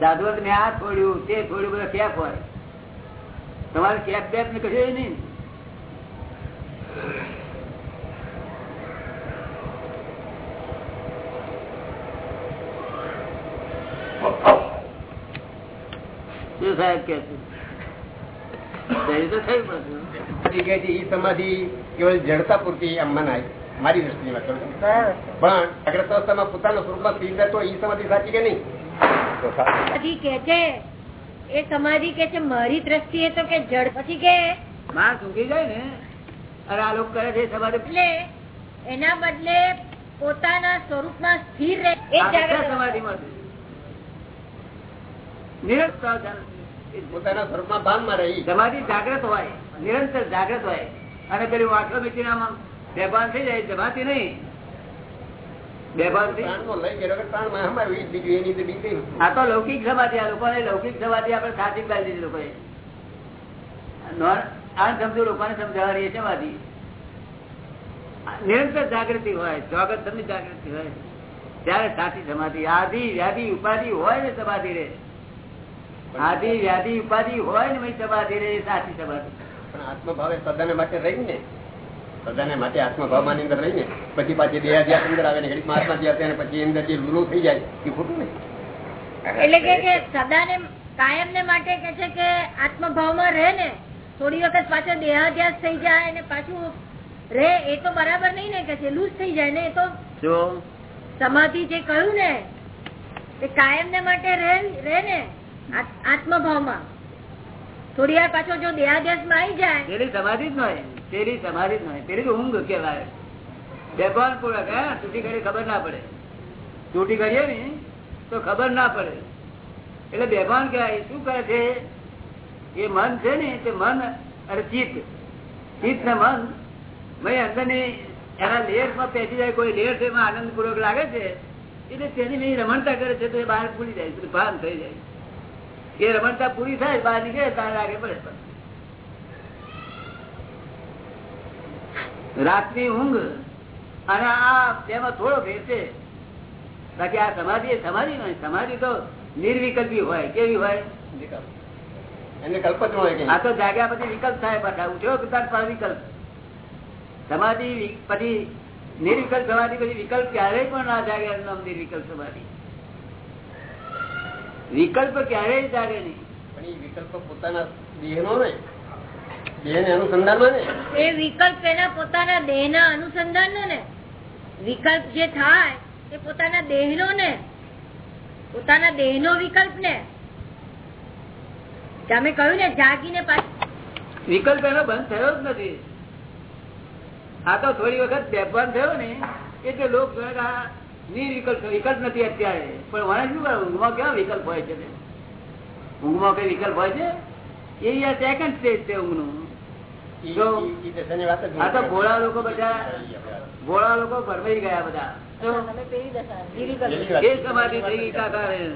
સાધુ મેં આ છોડ્યું તે છોડ્યું બધા કેફ હોય. તમારે કેફ બેફ ને કશું નહીં શું સાહેબ કે છે સમાધિ કેવળ જડતા પૂરતી એમ મનાય. મારી દ્રષ્ટિની વાત કરું છું. પણ અગ્રસ્ત અવસ્થામાં પોતાના સ્વરૂપમાં સ્થિર રહેતો એ સમાધિ સાચી કે નહીં? પછી સમાધિ કે છે એ સમાધિ કે છે મારી દ્રષ્ટિએ તો કે જડ. પછી કે માણસ ઊંઘી જાય ને અરે આ લોકો કરે છે સમાધિ એટલે એના બદલે પોતાના સ્વરૂપમાં સ્થિર રહે. એ છે. નિરંતર પોતાના સ્વરૂપમાં ભાનમાં રહી. સમાધિ જાગ્રત હોય નિરંતર જાગ્રત હોય. અને પેલી વાંચો મિત્રી બેભાન થઈ જાય જમાતી નહીં. લૌકિક સમાધિ આ લૌકિક સમાધિ સાચી કરી દીધી લોકોએ સમજુ લોકોને સમજાવવાની સમાધિ નિરંતર જાગૃતિ હોય સ્વાગત તમને જાગૃતિ હોય. ત્યારે સાચી સમાધિ આધિ વ્યાધિ ઉપાધિ હોય ને સમાધિ રે. આધિ વ્યાધિ ઉપાધિ હોય ને સમાધિ રે સાચી સમાધિ. પણ આત્મભાવે સદાને માટે રહીને સદાને માટે આત્મભાવમાં અંદર રહીને પછી પાછી દેહાધ્યાસ અંદર આવે ને ઘડી મહાત્મા જે થાય પછી અંદર જે લૂલું થઈ જાય એ ખોટું નહીં. એટલે કે સદાને કાયમ ને માટે કે છે કે આત્મભાવમાં રહે ને થોડી વખત પાછો દેહાધ્યાસ થઈ જાય ને પાછું રે એ તો બરાબર નહીં ને કે છે લૂઝ થઈ જાય ને એ તો જો સમાધિ જે કહ્યું ને એ કાયમ ને માટે રહે રહે ને આત્મભાવમાં. થોડી વાર પાછો જો દેહાધ્યાસમાં આવી જાય એની સમાધિ જ નય પેલી તમારી જ નહીં પેલી ઊંઘ કેવાય બેભાન પૂર્વક હા? તૂટી કરી ખબર ના પડે. તૂટી કરીએ ને, તો ખબર ના પડે. એટલે બેભાન કહેવાય. શું કરે છે? એ મન છે ને, તે મન અને ચિત્ત. ચિત્ત ને મન, ભાઈ, અંદરની એના લેરમાં પેસી જાય, કોઈ લેર છે, એમાં આનંદપૂર્વક લાગે છે, એટલે તેની મેં રમણતા કરે છે, તો એ બહાર ભૂલી જાય ભાન થઈ જાય. એ રમણતા પૂરી થાય, બહાર નીકળે, તારે લાગે પડે રાતની ઊંઘ અને આ તેમાં થોડો ફેર છે. બાકી આ સમાધિ એ સમાધિ નહીં સમાધિ તો નિર્વિકલ્પી હોય કેવી હોય? આ તો જાગ્યા પછી વિકલ્પ થાય પાછા. ઉઠ્યો પર વિકલ્પ. સમાધિ પછી નિર્વિકલ્પ સમાધિ પછી વિકલ્પ ક્યારેય પણ ના જાગે નામ નિર્વિકલ્પ સમાધિ. વિકલ્પ ક્યારેય જાગે નહીં. પણ એ વિકલ્પ પોતાના દેહ નો દેહને અનુસંધાનમાં ને? એ વિકલ્પ એના પોતાના દેહ ના અનુસંધાન ને. વિકલ્પ જે થાય એ પોતાના દેહ નો. ને પોતાના દેહ નો વિકલ્પ ને. તમે કહ્યું ને જાગીને વિકલ્પ એનો બંધ થયો જ નથી. આ તો થોડી વખત બેભાન થયો ને એટલે લોક આ નિર્વિકલ્પ વિકલ્પ નથી અત્યારે. પણ મને શું કરે? ઊંઘમાં કેવા વિકલ્પ હોય છે? ઊંઘમાં કઈ વિકલ્પ હોય છે? એ સેકન્ડ સ્ટેજ છે ઊંઘનું. લોકો બધા લોકો ભરમાઈ ગયા બધા. સમાધિ થઈ ગઈ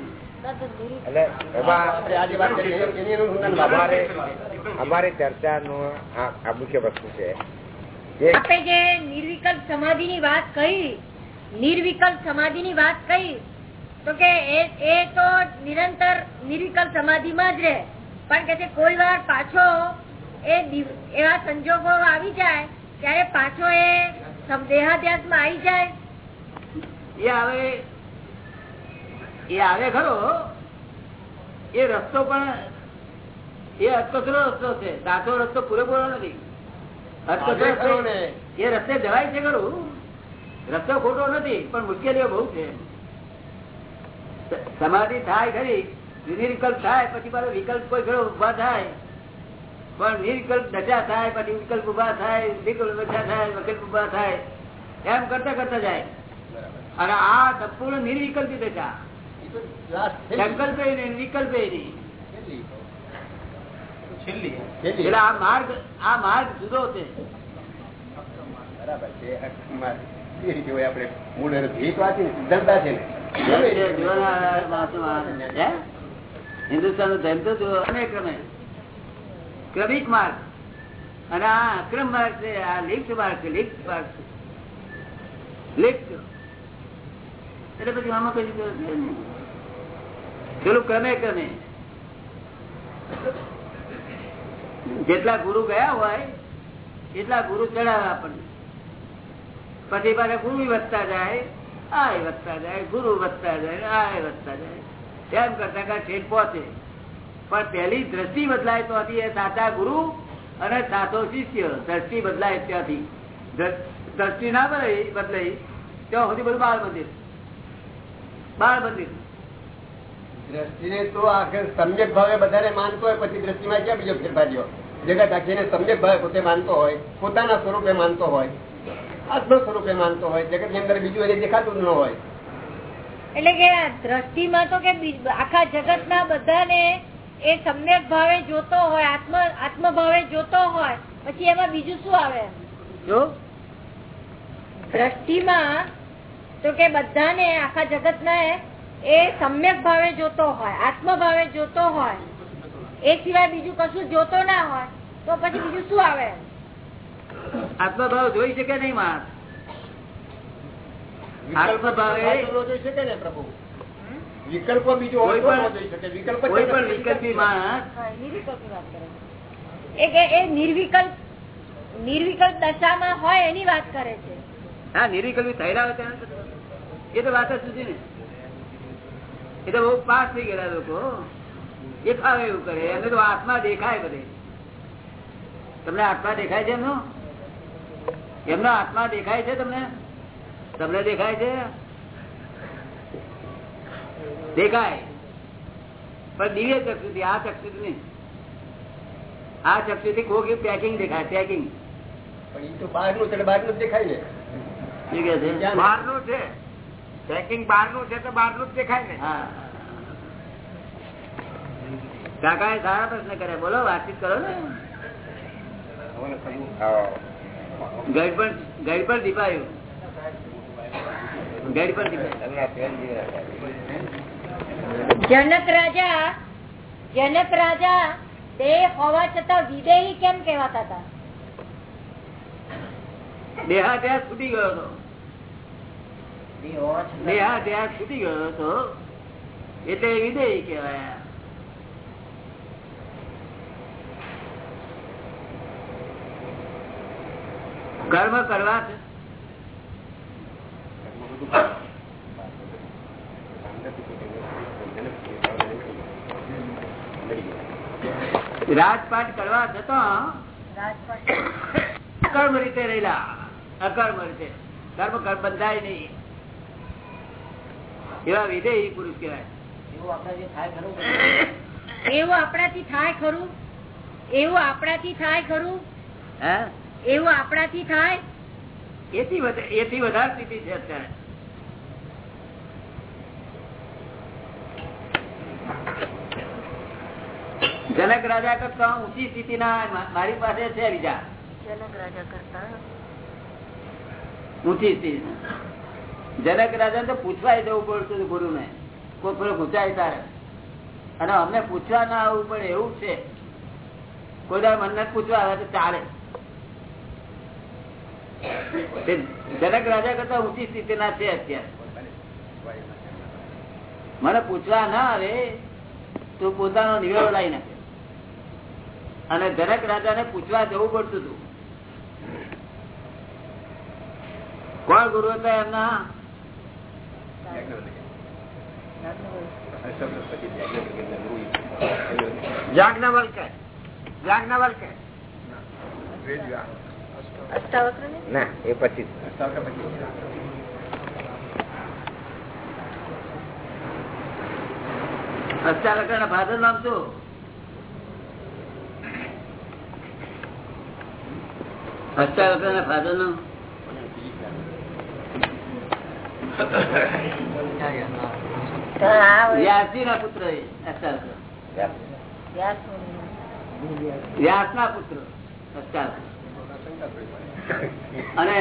અમારે ચર્ચા નું આ મુખ્ય વસ્તુ છે. આપણે જે નિર્વિકલ્પ સમાધિ ની વાત કહી નિર્વિકલ્પ સમાધિ ની વાત કહી તો કે એ એ તો નિરંતર નિર્વિકલ્પ સમાધિ માં જ રહે. પણ કે કોઈ વાર પાછો એ એવા સંજોગો આવી જાય ત્યારે પાછો એ દેહાધ્યાસમાં આવી જાય. એ આવે એ આવે ખરો. એ રસ્તો પણ એ અટકચરો રસ્તો છે. સાચો રસ્તો પૂરેપૂરો નથી. અટકચરો ને. એ રસ્તે જવાય છે ખરું. રસ્તો ખોટો નથી પણ મુશ્કેલીઓ બહુ છે. સમાધિ થાય ખરી નિર્વિકલ્પ થાય પછી મારો વિકલ્પ કોઈ ખરો ઊભા થાય. પણ નિર્વિકલ્પ દશા થાય પછી વિકલ્પ ઊભા થાય વિકલ્પ દશા થાય વિકલ્પ ઊભા થાય એમ કરતા કરતા જાય. અને આ સંપૂર્ણ નિર્વિકલ્પ દશા. સંકલ્પ. સંકલ્પે નહીં આ માર્ગ આ માર્ગ જુદો છે. બરાબર છે. આપણે મૂળ ભીત વાંચી? હિન્દુસ્તાન નો ધર્મ તો અનેક ક્રમે ક્રમિક માર્ગ. અને આ અક્રમ માર્ગ છે, આ લિફ્ટ માર્ગ છે લિફ્ટ માર્ગ છે. લિફ્ટ એટલે પછી આમાં કઈ. પેલું ક્રમે ક્રમે. જેટલા ગુરુ ગયા હોય, એટલા ગુરુ ચડાવે આપણને. પછી પાછા ગુરુ વધતા જાય આ વધતા જાય, ગુરુ વધતા જાય આ વધતા જાય. તેમ કરતા ઠેઠ પહોંચે. પણ પહેલી દ્રષ્ટિ બદલાય તો હતી એ સાચા ગુરુ અને સાચો શિષ્ય. દ્રષ્ટિ બદલાય ત્યાંથી. દ્રષ્ટિ ના બદલાઈ બદલાઈ ત્યાં સુધી બધું બાળ મંદિર બાળ મંદિર દ્રષ્ટિને તો આખરે સમ્યક ભાવે બધાને માનતો હોય પછી દ્રષ્ટિમાં ક્યાં બીજો ફેરફાર રહ્યો જગત આખીને સમ્યક ભાવે પોતે માનતો હોય પોતાના સ્વરૂપે માનતો હોય આત્મ સ્વરૂપે માનતો હોય જગતની અંદર બીજું એને દેખાતું ન હોય. એટલે કે દ્રષ્ટિમાં તો કે આખા જગત ના બધાને એ સમ્યક ભાવે જોતો હોય આત્મ આત્મ ભાવે જોતો હોય પછી એમાં બીજું શું આવે? જો? દ્રષ્ટિમાં તો કે બધાને આખા જગત ને એ સમ્યક ભાવે જોતો હોય આત્મ ભાવે જોતો હોય. એ સિવાય બીજું કશું જોતો ના હોય તો પછી બીજું શું આવે? આત્મભાવ જોઈ શકે નહીં માણસ. ભાવે જોઈ શકે ને પ્રભુ. વિકલ્પો બીજો હોય તો શકે. વિકલ્પ કોઈ પણ વિકલ્પી માણસ નિર્વિકલ્પની વાત કરે છે. એ કે એ નિર્વિકલ્પ નિર્વિકલ્પ દશામાં હોય એની વાત કરે છે. હા નિર્વિકલ્પી થયેલા હોય એ તો વાત જ સુધી ને. એ તો બહુ પાસ થઈ ગયેલા લોકો. એ ફાવે એવું કરે. એમને તો આત્મા દેખાય બધે. તમને આત્મા દેખાય છે એમનો? એમનો આત્મા દેખાય છે તમને? તમને દેખાય છે? દેખાય. પણ દિવ્ય ચક્ષુથી આ ચક્ષુથી નહીં. આ કોક પેકિંગ દેખાય પેકિંગ પણ તો એટલે દેખાય ને. છે? પેકિંગ બહારનું છે. તો બહારનું જ દેખાય ને. હા. કાકા એ સારા પ્રશ્ન કરે બોલો વાતચીત કરો ને. હા. ગઈડ પણ ગઈડ પણ દીપાયું. ગઈ પણ દીપાયું તમને આ ચિરંજીવી રાખે. જનક રાજા જનક રાજા દેહ હોવા છતાં વિદેહી કેમ કહેવાતા હતા? દેહાદ્યાસ છૂટી ગયો હતો. દેહાદ્યાસ છૂટી ગયો હતો. એટલે વિદેહી કહેવાય. કર્મ કરવા રાજપાટ કરવા છતાં અકર્મ રીતે રહેલા. અકર્મ રીતે. કર્મ કર્મ બંધાય નહીં. એવા વિદેહી પુરુષ કહેવાય. એવું આપણાથી થાય ખરું એવું આપણાથી થાય ખરું? હે? એવું આપણાથી થાય? એથી વધારે સ્થિતિ છે અત્યારે. જનક રાજા કરતા ઊંચી સ્થિતિ ના મારી પાસે છે બીજા. જનક રાજા કરતા? ઊંચી સ્થિતિ. જનક રાજા તો પૂછવાય જવું પડતું ગુરુ ને કોઈ પેલો પૂછાય તારે. અને અમને પૂછવા ના આવવું પડે એવું છે. કોઈ તારે મનને પૂછવા આવે તો ચાલે. જનક રાજા કરતા ઊંચી સ્થિતિ ના છે અત્યારે. મને પૂછવા ના આવે તો પોતાનો નિવેડો લાવી નાખે અને જનક રાજાને પૂછવા જવું પડતું હતું. કોણ ગુરુ હતા એમના? જાજ્ઞવલ્કે અષ્ટાવક્ર ને એ પછી અષ્ટાવક્ર ના ફાધર નામ શું? અષ્ટાવક્ર ના ફાધર નામ વ્યાસજી ના પુત્ર વ્યાસ ના પુત્ર અને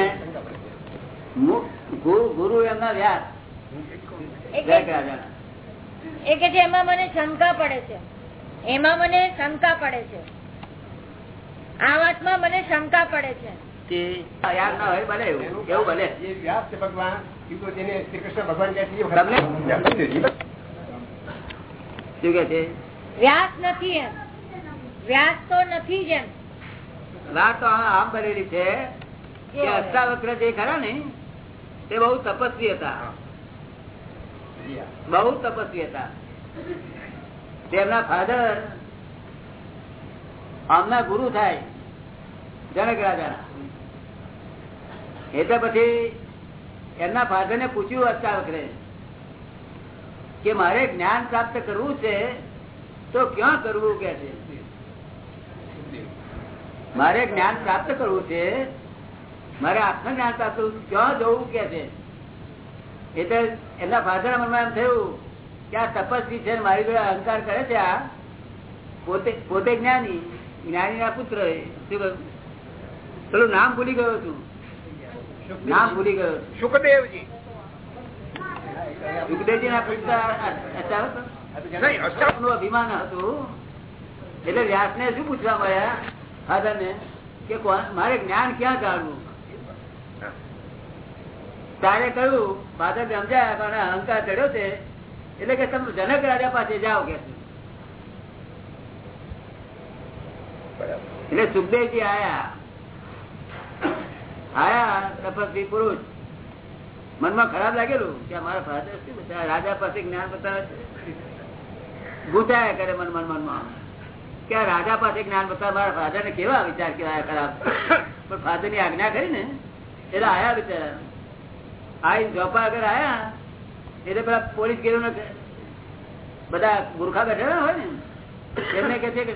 ગુરુ એમના વ્યાસ. એ કે- એમાં મને શંકા પડે છે. એમાં મને શંકા પડે છે. આ વાતમાં મને શંકા પડે છે. કે યાદ ના હોય ભલે એવું એવું ભલે. એ વ્યાસ છે ભગવાન એ તો નથી એમ. વ્યાસ તો નથી જ એમ. વાત આ- આમ બનેલી છે કે અષ્ટાવક્ર જે ખરા ને તે બહુ તપસ્વી હતા. બહુ તપસ્વી હતા. તેમના ફાધર આમના ગુરુ થાય, જનક રાજા એટલે પછી એમના ફાધર ને પૂછ્યું અષ્ટાવક્રે કે મારે જ્ઞાન પ્રાપ્ત કરવું છે, તો ક્યાં કરવું કે છે? મારે જ્ઞાન પ્રાપ્ત કરવું છે, મારે આત્મ જ્ઞાન પ્રાપ્ત ક્યાં જવું કે છે? એટલે એમના ફાધર મનમાં એમ થયું કે આ તપસ્વી છે મારી જોડે અહંકાર કરે છે આ. પોતે પોતે જ્ઞાની. જ્ઞાની ના પુત્ર? પેલું નામ ભૂલી ગયો તું નામ ભૂલી ગયો. સુખદેવજી. સુખદેવજી ના પુત્રનું અભિમાન હતું. એટલે વ્યાસ ને શું પૂછવા મળ્યા? ફાધર ને કે કોણ- મારે જ્ઞાન ક્યાં જાણવું? તારે કહ્યું ફાધર સમજાયા પણ અહંકાર ચડ્યો છે. એટલે કે તમે જનક રાજા પાસે જાઓ કે છે. બરાબર એટલે સુખદેવજી આયા. આયા તપસ્વી પુરુષ. મનમાં ખરાબ લાગેલું કે મારા ફાધર શું રાજા પાસે જ્ઞાન બતાવે ગુંચાયા કરે મન મન મનમાં કે રાજા પાસે જ્ઞાન બતાવે મારા ફાધર ને કેવા વિચાર કેવા ખરાબ? પણ ફાધરની આજ્ઞા કરી ને, એટલે આયા બિચારા. આઈ જોપા આગળ આયા, એટલે પેલા પોલીસ ગયેલું બધા ગુરખા બેઠેલા હોય ને, એમને કે છે કે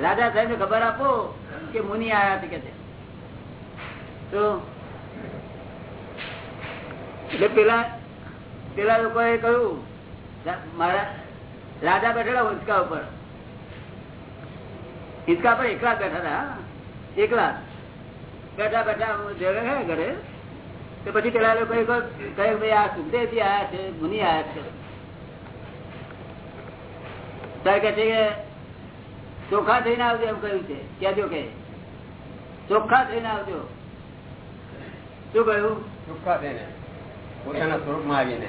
રાજા સાહેબ ને ખબર આપો કે મુનિ આયા છે કે તો એટલે પેલા પેલા લોકોએ કહ્યું મારા રાજા બેઠેલા હિંચકા ઉપર. હિંચકા પર એકલા બેઠા હતા એકલા બેઠા બેઠા ઘરે. તો પછી પેલા લોકો કહ્યું ભાઈ આ સુખદેવજી આયા છે, મુનિ આયા છે કે ચોખ્ખા થઈને આવજો એમ કહ્યું છે. કેજો કે. ચોખ્ખા થઈને આવજો. શું કહ્યું? ચોખ્ખા થઈને. પોતાના સ્વરૂપમાં આવીને.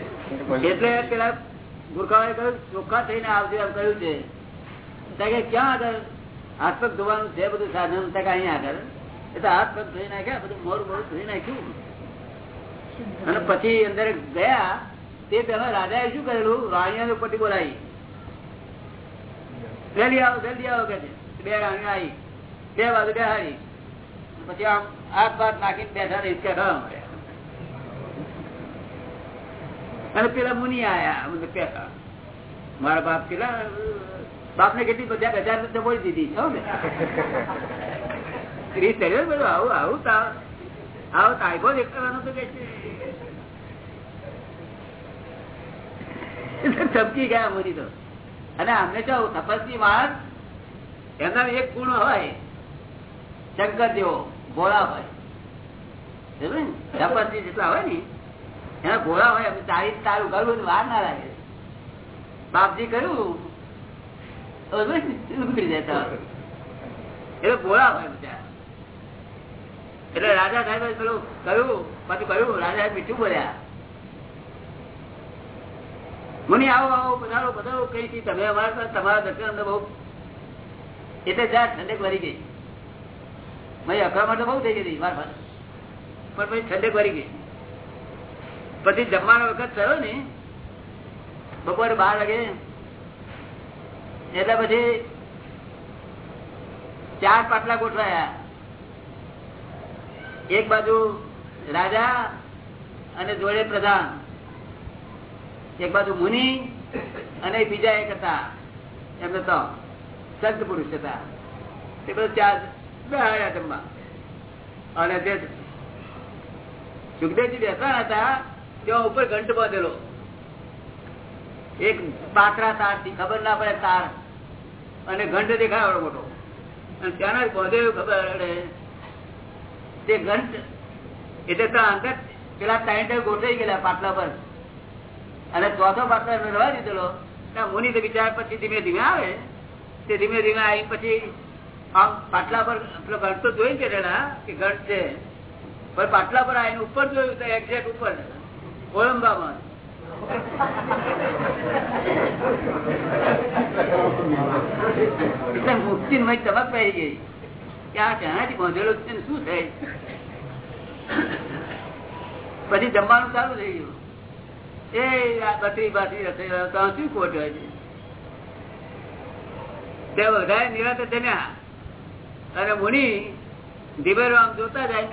એટલે પેલા ગુરખાઓએ કહ્યું ચોખ્ખા થઈને આવજો એમ કહ્યું છે. કે ક્યાં આગળ? હાથ પગ ધોવાનું છે બધું સાધન? કે અહીંયા આગળ. એટલે હાથ પગ ધોઈ નાખ્યા બધું મોરું મોરું ધોઈ નાખ્યું. અને પછી અંદર ગયા. તે પેલા રાજાએ શું કરેલું? રાણીઓ પટી બોલાવી. જલ્દી આવો જલ્દી આવો કે છે? બે રાણી આવી. બે બાજુ બેહાડી. પછી આમ હાથ બાદ નાખીને બેઠા રહી કે અને પેલા મુનિ આયા મને પેલા મારા બાપ પેલા બાપ ને કેટલી બધા હજાર રૂપિયા બોલી દીધી છો ને. ત્રીસ થયો બધું આવું આવું તાવ આવો તાઇફો દેખાવાનો તો કે છે. ચમકી ગયા મુનિ તો. અને અમને તો તપસ્વી માણસ, એમના એક ગુણ હોય શંકર જેવો ગોળા હોય તપસ્વી જેટલા હોય ને, એના ગોળા હોય તારી તારું કરવું વાર ના લાગે. બાપજી કહ્યું ઉતરી જતા એટલે ગોળા હોય બધા. એટલે રાજા સાહેબ પેલું કહ્યું પછી કહ્યું રાજા મીઠું બોલ્યા. મુનિ આવો આવો પધારો પધારો કઈ થી તમે અમારા તમારા દર્શન અમને બહુ એટલે જ્યાં ઠંડક વરી ગઈ. મારી અકળામણ તો બહુ થઈ ગઈ હતી મારા પણ પછી ઠંડક વરી ગઈ. પછી જમવાનો વખત થયો ને, બપોરે બાર વાગે. એટલે પછી ચાર પાટલા ગોઠવાયા. એક બાજુ રાજા અને જોડે પ્રધાન. એક બાજુ મુનિ અને બીજા એક હતા. એમને તો સંત પુરુષ હતા. તે બધું ચાર બેહાડ્યા જમવા. અને તે સુખદેવજી બેસવા હતા તેઓ ઉપર ઘંટ બાંધેલો. એક પાતળા તારથી ખબર ના પડે તાર. અને ઘંટ દેખાય મોટો. અને ત્યાંના બાંધેલું ખબર તે ઘંટ એટલે તો અંદર પેલા ટાઈટર ગોઠવાઈ ગયેલા પાટલા પર. અને ચોથો પાટલા રવા દીધેલો. મુનિ તો વિચાર પછી ધીમે ધીમે આવે. તે ધીમે ધીમે આવી પછી આમ પાટલા પર પેલો ઘંટ તો જોઈ કે ઘંટ છે. પણ પાટલા પર આવીને ઉપર જોયું તો એક્ઝેક્ટ ઉપર. એટલે મુક્તિ મય તબક પડી ગઈ. કે આ ત્યાંથી બાંધેલો છે શું થાય? પછી જમવાનું ચાલુ થઈ ગયું. એ અને મુનિ ધીબેરો આમ જોતા જાય.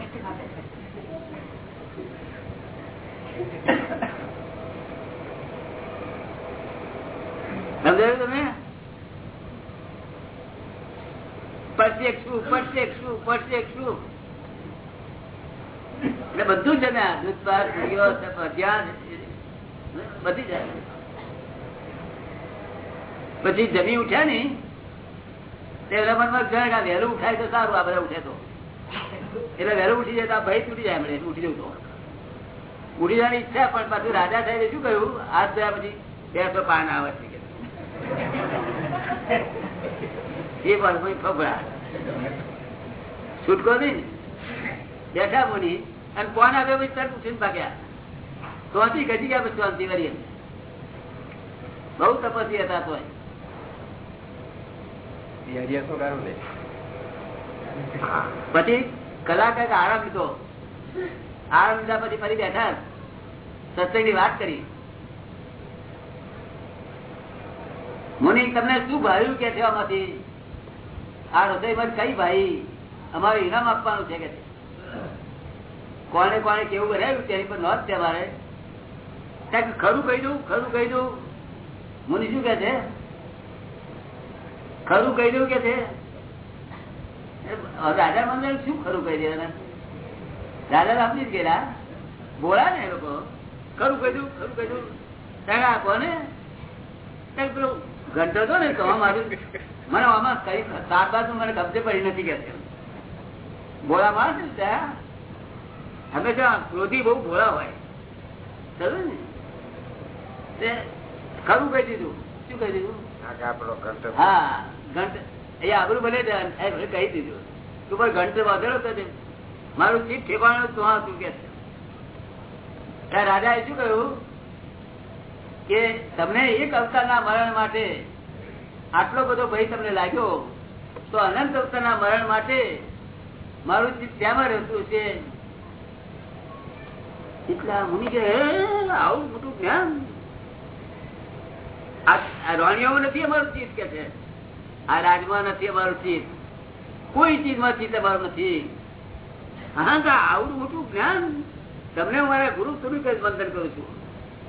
સમજાયું તમે પરસેક શું પરસેક શું પરસેક શું એટલે બધું જમ્યા દૂધ પૂરીઓ, ભજીયા, બધી જાય પછી જમી ઉઠ્યા ને જણ કે વહેલું ઉઠાય તો સારું, આ બધા ઉઠે તો. એટલે વહેલું ઉઠી જાય તો આ ભાઈ તૂટી જાય એમણે ઉઠી જવું તો. ઉઠી જવાની ઈચ્છા, પણ પાછું રાજા સાહેબે શું કહ્યું? હાથ ધોયા પછી બેસો પાન આવે છે એ પણ કોઈ ફફડા છૂટકો નહીં બેઠા બોલી, અને કોણ આવ્યો પછી તરત ઉઠીને ભાગ્યા? ત્યાંથી ગજી ગયા પછી શાંતિ વરી બહુ તપસ્વી હતા તો પછી કલાક આરામ લીધો. આરામ લીધા પછી ફરી બેઠા. સત્સંગની વાત કરી. મુનિ તમને શું ભાવ્યું કે છે આમાંથી? આ હૃદયમાં કઈ ભાઈ અમારે ઇનામ આપવાનું છે કે. કોને કોને કેવું બનાવ્યું તેની પર નોંધ છે મારે ત્યાં ખરું કહી દઉં, ખરું કહી દઉં? મુનિ શું કે છે? ખરું કહી દઉં કે છે? રાજા મંદિર શું ખરું કહી દેવાના રાજા આપી જ ગયેલા. બોલા ને લોકો. ખરું કહી દઉં, ખરું કહી દઉં. ત્યાં આપો ને. પેલો ઘંટો હતો ને તો મારું મને આમાં કઈ સાત બાદ મને કબજે પડી નથી કે બોલા માણસ ને ત્યાં હંમેશા ક્રોધી બહુ ભોળા હોય. ચાલો ને? ખરું કહી દીધું. શું કહી દીધું? હા ઘંટ એ આબરું સાહેબ કહી દીધું. તું પણ ઘંટ વાંધેલો મારું ચીજ ઠેકાણું તું હા તું કે રાજા એ શું કહ્યું? કે તમને એક અવતારના મરણ માટે આટલો બધો ભય તમને લાગ્યો તો અનંત અવતારના મરણ માટે મારું ચિત્ત ત્યાંમાં રહેતું છે એટલા મુનિ કે આવું મોટું જ્ઞાન આ નથી અમારું ચિત્ત કે છે. આ રાજમાં નથી અમારું ચિત્ત કોઈ ચીજમાં ચિત્ત અમારું નથી. હા તો મોટું જ્ઞાન. તમને હું મારા ગુરુ સ્વરૂપે વંદન કરું છું.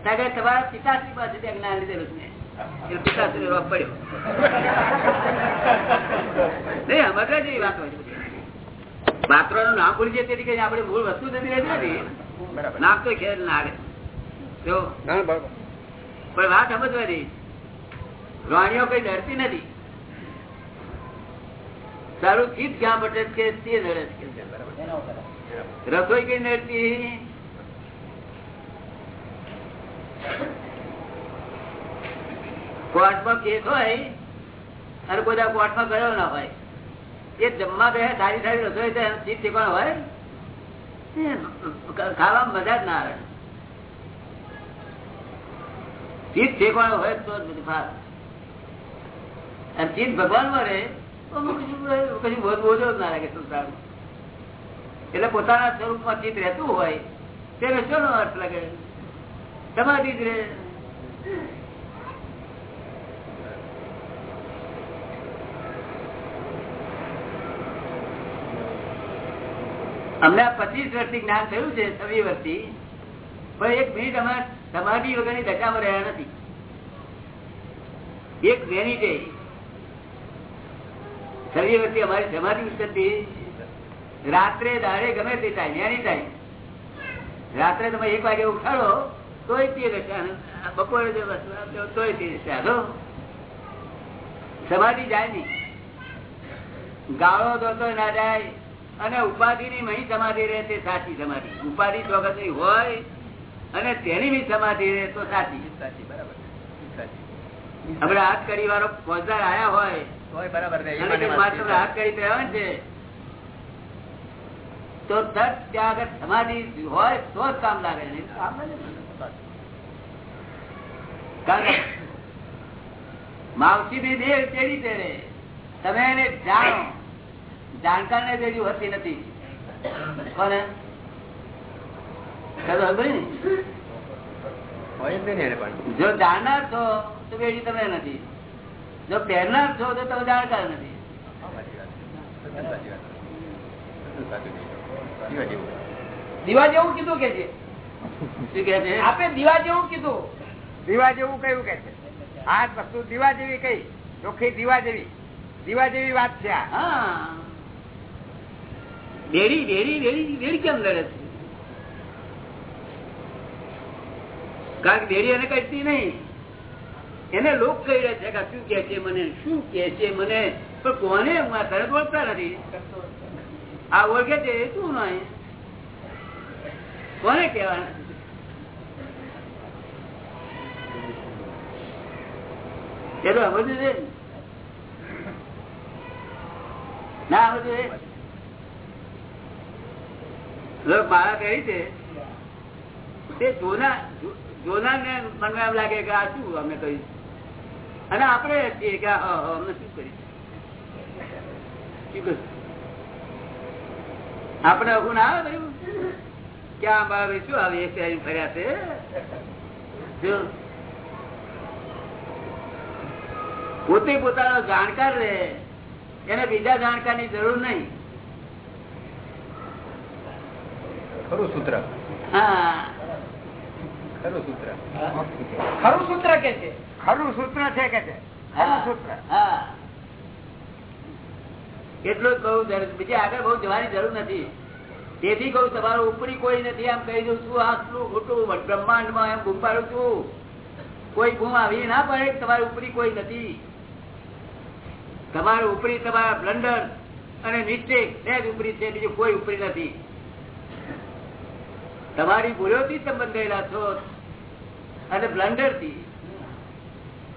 કારણ તમારા પિતાશ્રી પાસેથી આ જ્ઞાન લીધેલું છે પિતાશ્રી રોપ પડ્યો. નહીં અમારે જેવી વાત હોય છે. પાત્રનું નામ ભૂલી જાય તેથી આપણે મૂળ વસ્તુ નથી રહેતી નથી નામ તો ખેર ના આવે જો પણ વાત સમજવાની. રાણીઓ કઈ ડરતી નથી. તારું ચિત્ત ક્યાં બટે છે તે નડે છે રસોઈ કઈ નડતી? કોર્ટમાં કેસ હોય અને કોઈ કોર્ટમાં ગયો ના હોય એ જમવા બે સારી સારી રસોઈ તો ચીજ ઠેકાણ હોય? ખાવામાં મજા જ ના આવે. ચીજ ઠેકાણું હોય તો જ બધું ફાર અને ચીજ ભગવાનમાં રહે, તો કશું જ ના લાગે સંસારમાં. એટલે પોતાના સ્વરૂપમાં ચિત્ત રહેતું હોય તેને શોનો અર્થ લાગે? જ રહે. અમને પચીસ વર્ષથી જ્ઞાન થયું છે, છવ્વીસ વર્ષથી, પણ એક મિનિટ અમે સમાધિ વગરની દશામાં રહ્યા નથી. એક મિનિટે છવ્વીસ વચ્ચે અમારી સમાધિ ઉત્પત્તિ. રાત્રે દાડે ગમે તે ટાઈમ એની ટાઈમ રાત્રે તમે એક વાગે ઉઠાડો તોય તે બપોરે તોય તે જો સમાધિ જાય નહીં. ગાળો દોતો ના જાય અને ઉપાધિ ની મહી સમાધિ રહે તે સાચી સમાધિ. ઉપાધિ ચોગતની હોય અને તેની બી સમાધિ રહે તો સાચી. સાચી બરાબર. આપણે હાથ કરી વાળો ફોજદાર આયા હોય બરાબર તે સમાધિ હોય તો જ કામ લાગે માવસી બી દેહ તેડી તેરે તમે એને જાણો. જાણકાર ને જેવી હોતી નથી. કોને? ખબર ખબર ને? હોય જ નહીં ને એને પણ. જો જાણનાર છો તો બેડી તમે નથી. જો પહેરનાર છો તો તમે જાણકાર નથી. દીવા જેવું કીધું કે છે? આપે દીવા જેવું કીધું. દીવા જેવું કયું કે છે? આ વસ્તુ દીવા જેવી કઈ? ચોખ્ખી દીવા જેવી. દીવા જેવી વાત છે આ. હા. ડેરી ડેરી ડેરી બેડી કેમ લડે છે? કારણ કે ડેરી એને કહેતી નહીં. એને લોક કહી રહ્યા છે કે શું કે છે, મને શું કે છે, મને પણ કોને હું તરત ઓળખતા નથી? આ ઓળખે છે શું નહીં કોને કહેવાના તો સમજવું છે? ના સમજવું છે? કહી છે, તે જોનાર ને મનમાં એમ લાગે કે આ શું અમે કહ્યું? અને આપણે છીએ કે આ, હ, હ, અમે શું કરી? આપણે અગુણ આવે બધું ક્યાં બાબે શું આવે? એક ફર્યા છે? જો. પોતે પોતાનો જાણકાર રહે એને બીજા જાણકારની જરૂર નહીં. ખરું સૂત્ર. હા. ખરું સૂત્ર ખરું સૂત્ર કે છે? ખરું સૂત્ર છે કે છે? ખરું સૂત્ર એટલું જ કહું જરૂર બીજે આગળ બહુ જવાની જરૂર નથી. તેથી કહું તમારો ઉપરી કોઈ નથી આમ કહી દઉં છું આટલું ખોટું બ્રહ્માંડમાં એમ ગુંપાડું છું. કોઈ ગુમ આવી ના પડે તમારી ઉપરી કોઈ નથી. તમારું ઉપરી તમારા બ્લન્ડર અને મિસ્ટેક બે જ ઉપરી છે બીજું કોઈ ઉપરી નથી. તમારી ભૂલો થી સંબંધેલા છો. અને બ્લન્ડરથી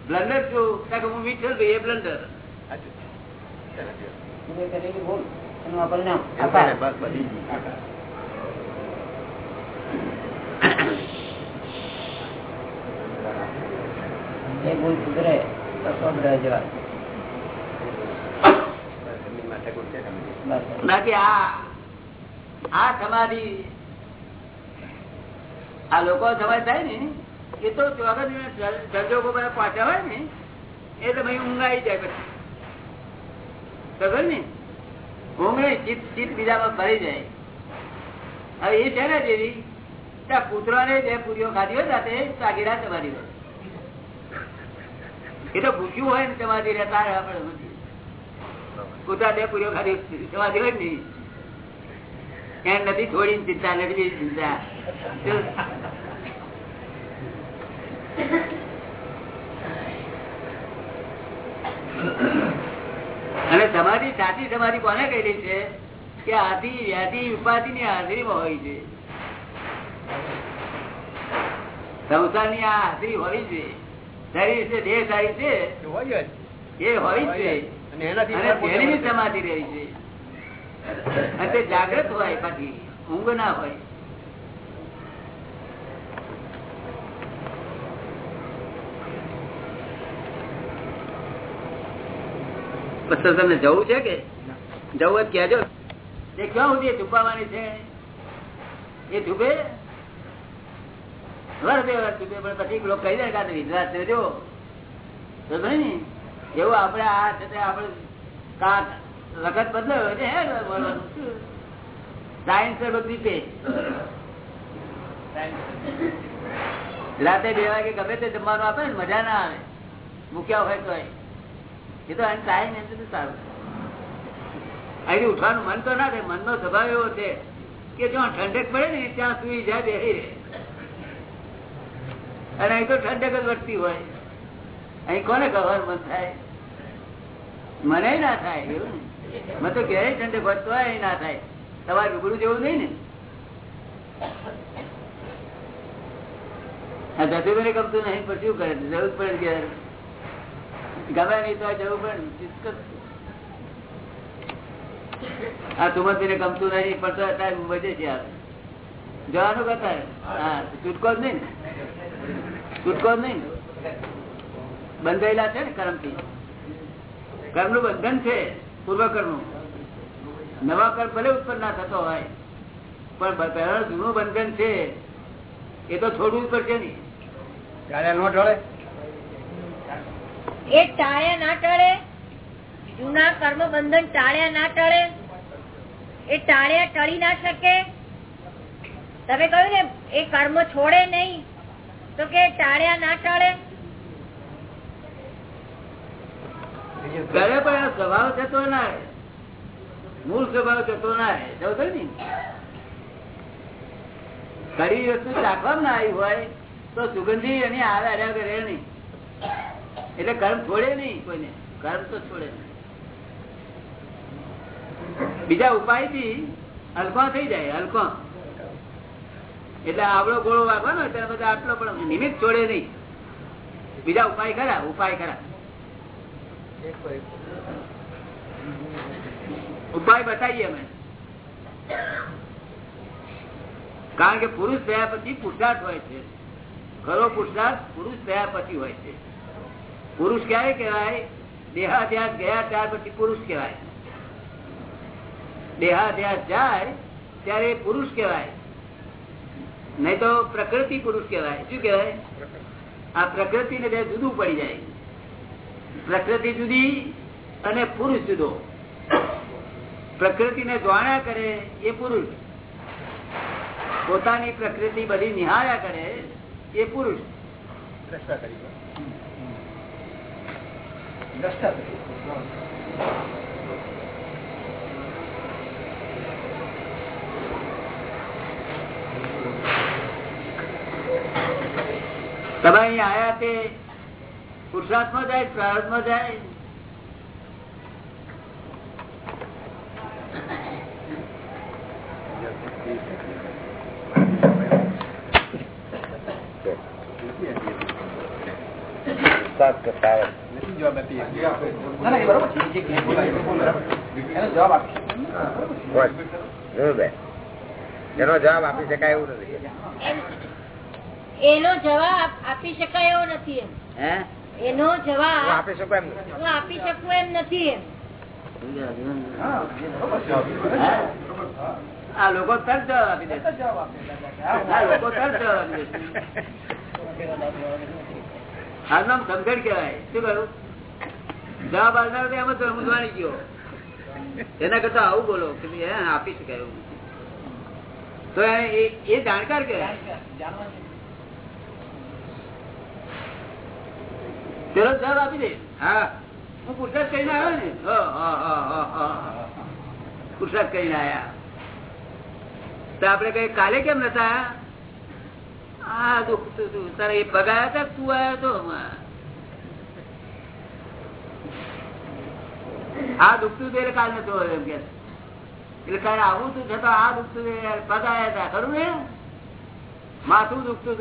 બ્લન્ડર શું? કારણ હું મીઠલ ભાઈ એ બ્લન્ડર. છે બાકી આ આ સમાધિ આ લોકો સમાધિ થાય ને, એ તો સંજોગો બધા પાછા હોય ને, એ તો ભાઈ ઊંઘ આવી જાય પછી. ખબર ને? ઊંઘ નહીં ચિત્ત ચિત્ત બીજામાં ભરી જાય. હવે એ છે ને જેવી કૂતરાને જે પૂરીઓ ખાધી હોય સાથે સાગીરા તમારી હોય. એ તો ભૂખ્યું હોય ને તમારી રહેતા આપણે કૂતરા બે પૂરીઓ ખાધી, તમારી હોય ને એને નથી થોડી ચિંતા નથી ચિંતા. અને સમાધિ સાચી સમાધિ કોને કહેલી છે? કે આદિ વ્યાધિ ઉપાધિ ની હાજરીમાં હોય છે. સંસારની આ હાજરી હોય છે. શરીર છે દેહ સારી છે? એ હોય છે. અને એનાથી તેની બી સમાધિ રહી છે. અને તે જાગ્રત હોય પાછી ઊંઘ ના હોય. પછી તમને જવું છે કે? જવું જ કહેજો. એ ક્યાં સુધી છુપાવાની છે? એ છુપે? વર્ષ બે વર્ષ છુપે પણ પછી લોકો કહી દે કે આ વિધવા છે જો. ને? એવું આપણે આ છે આપણે કાંક વખત બદલાયો એટલે હે બોલવાનું સાયન્સ બધી પે. રાતે બે વાગે ગમે તે જમવાનું આપે ને મજા ના આવે. મૂક્યા હોય તો એ તો ટાઈમ એમ તો સારું. અહીંથી ઉઠવાનું મન તો ના થાય, મનનો સ્વભાવ એવો છે કે જો ઠંડક પડે ને ત્યાં સુઈ જાય બેસી રહે. અને અહીં તો ઠંડક જ વધતી હોય. અહીં કોને ખબર મન થાય? મને ના થાય, એવું મને તો ક્યારેય ઠંડક વધતો હોય ના થાય. તમારે રૂબરૂ જેવું નહીં ને? હા દસુભાઈ ગમતું નહીં, પણ શું કરે? જરૂર પડે કે ગમે નહીં તો જવું પણ હા ચિત્ત ને ગમતું નહીં પણ તો અત્યારે મજે છે જવાનું કહેતા હા જ નહીં. છૂટકો જ નહીં બંધાયેલા છે ને કર્મથી. કર્મનું બંધન છે પૂર્વ કર્મ નવા કર્મ ભલે ઉત્પન્ન ના થતો હોય, પણ પહેલાનું જૂનું બંધન છે, એ તો છોડવું જ પડશે નહીં ત્યારે નો ઢોળે એ ટાળ્યા ના ટળે? જૂના કર્મ બંધન ટાળ્યા ના ટળે? એ ટાળ્યા ટળી ના શકે? તમે કહ્યું ને, એ કર્મ છોડે નહીં, તો કે ટાળ્યા ના ટળે? પણ સ્વભાવ જતો ના મૂળ સ્વભાવ જતો ના ને? કડી વસ્તુ રાખવામાં આવી હોય, તો સુગંધી એની આવે અડ્યા કરે નહીં. એટલે કર્મ છોડે નહીં કોઈને. કર્મ તો છોડે બીજા ઉપાયથી હલકો થઈ જાય, હલકો. એટલે આવડો ગોળો વાગવાનો ત્યારે બધા આટલો પણ નિમિત્ત છોડે નહીં. બીજા ઉપાય ખરા ઉપાય ખરા. ઉપાય બતાવીએ અમે. કારણ કે પુરુષ થયા પછી પુરુષાર્થ હોય છે. ખરો પુરુષાર્થ પુરુષ થયા પછી હોય છે. પુરુષ ક્યારે કહેવાય? દેહાધ્યાસ ગયા ત્યાર પછી પુરુષ કહેવાય. દેહાધ્યાસ જાય ત્યારે પુરુષ કહેવાય. નહીં તો પ્રકૃતિ પુરુષ કહેવાય. શું કહેવાય? આ પ્રકૃતિ ને જુદું પડી જાય. પ્રકૃતિ જુદી અને પુરુષ જુદો. પ્રકૃતિ ને જાણ્યા કરે એ પુરુષ. પોતાની પ્રકૃતિ બધી નિહાળ્યા કરે એ પુરુષ. દ્રષ્ટા તમે અહીં આયા તે પુરુષાર્થમાં જાય? પ્રાર્થમાં જાય નથી જવાબ આપી એનો જવાબ આપી શકાય એવું નથી. એનો જવાબ આપી શકાય એવો નથી એમ. હે? એનો જવાબ આપી શકું એમ નથી. હું આપી શકું એમ નથી એમ. આ લોકો તરત જવાબ આપી દે આ લોકો તરત જવાબ આપી દે આનું નામ સમજણ કહેવાય. શું કહ્યું જવાબ આપનાર એમ જ સમજવાની ગયો. એના કરતા આવું બોલો કે આપી શકાય એવું. તો એ- જાણકાર કહેવાય. ચલો જવાબ આપી દે. હા. હું પુરસાદ કહીને આવ્યો ને. પુરસાદ કહીને આયા તો આપડે કઈ કાલે કેમ નતા? આ દુખતું હતું તારે આવ્યો હતું આ ને? માથું દુખતું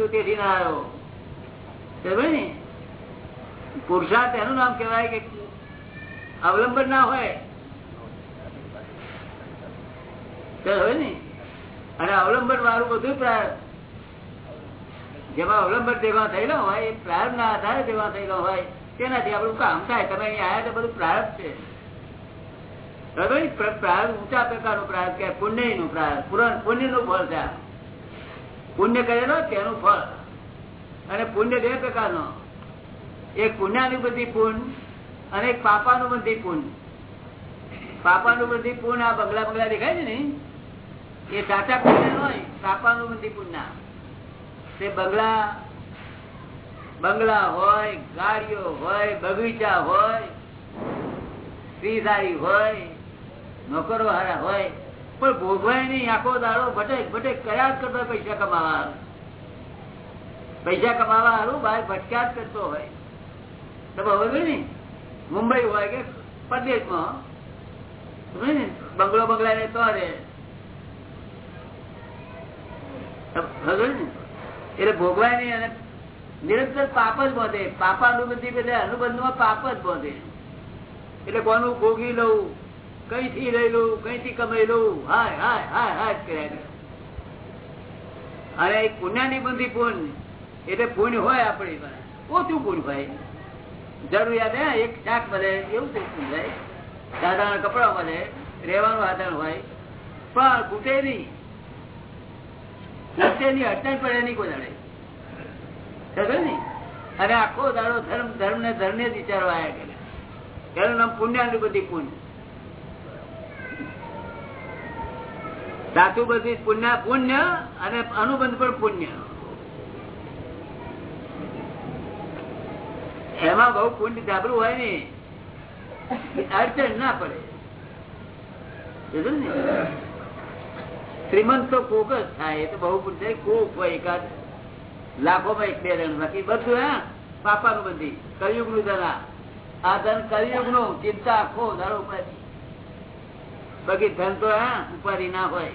પુરુષાર્થ એનું નામ કેવાય કે અવલંબન ના હોય. ને? અને અવલંબન વાળું બધું જેમાં અવલંબન દેવા થયેલો હોય એ પ્રાર્થ ના આધારે દેવા થયેલો હોય, તેનાથી આપણું કામ થાય. તમે અહીંયા આવ્યા તો બધું પ્રારંભ છે. બરાબર ને? પ્ર- પ્રાર્થ ઊંચા પ્રકારનું પ્રારંભ કે પુણ્યનું પ્રારંભ. પુણ્યનું ફળ છે. પુણ્ય કરેલો તેનું ફળ. અને પુણ્ય બે પ્રકારનો. એક પુણ્યાનુબંધી પુણ્ય અને એક પાપાનુબંધી પુણ્ય પાપાનુબંધી પુણ્ય આ બંગલા બંગલા દેખાય છે ને? એ સાચા પુણ્ય નો હોય, પાપાનુબંધી પુણ્ય તે બંગલા બંગલા હોય, ગાડીઓ હોય, બગીચા હોય સ્ત્રીધારી હોય નોકરો હારા હોય, પણ ભોગવાય નહીં આખો દાડો ભટેક ભટેક કયા જ કરતો પૈસા કમાવા. પૈસા કમાવા સારું બહાર ભટક્યા જ કરતો હોય. તમે હવે ને? મુંબઈ હોય કે પરદેશમાં બંગલો બંગલા ને તો રે ને? એટલે ભોગવાય નહીં અને નિરંતર પાપ જ બોધે. પાપા અનુબંધી બધા અનુબંધમાં પાપ જ બોધે. એટલે કોનું ભોગી લઉં કઈ થી લઈ લઉં કઈ થી કમાઈ લઉં? હાય હાય હાય હાય કર્યા અને એક પુણ્યની બંધી પુણ્ય, એટલે પુણ્ય હોય આપણી પાસે. ઓછું પુણ્ય ભાઈ જરૂરિયાત હે, એક શાક મળે, એવું થઈ સમજાય સાધારણ કપડા મળે, રહેવાનું આધાર હોય. પણ ખૂટે નહીં. નહીં અડચણ પડે નહીં કોઈ દાડે. અને આખો દાડો ધર્મ ધર્મ ને ધર્મ ને જ વિચારવા એનું નામ પુણ્યાની પુણ્ય. બધી પુણ્ય પુણ્ય અને અનુબંધ પણ પુણ્ય. એમાં બહુ પુણ્ય જાબરું હોય ને, અડચણ ના પડે. ને? શ્રીમંત તો કોક જ થાય, એ તો બહુ પૂછે કોક હોય એકાદ. લાખો માં એક બે રણ બાકી. બધું, હા. પાપા નું બધી. કલયુગનું ધન આ. ધન કલયુગનું ચિંતા આખો ધારો ઉપાધિ બાકી ધન તો, હે ઉપાધિ ના હોય.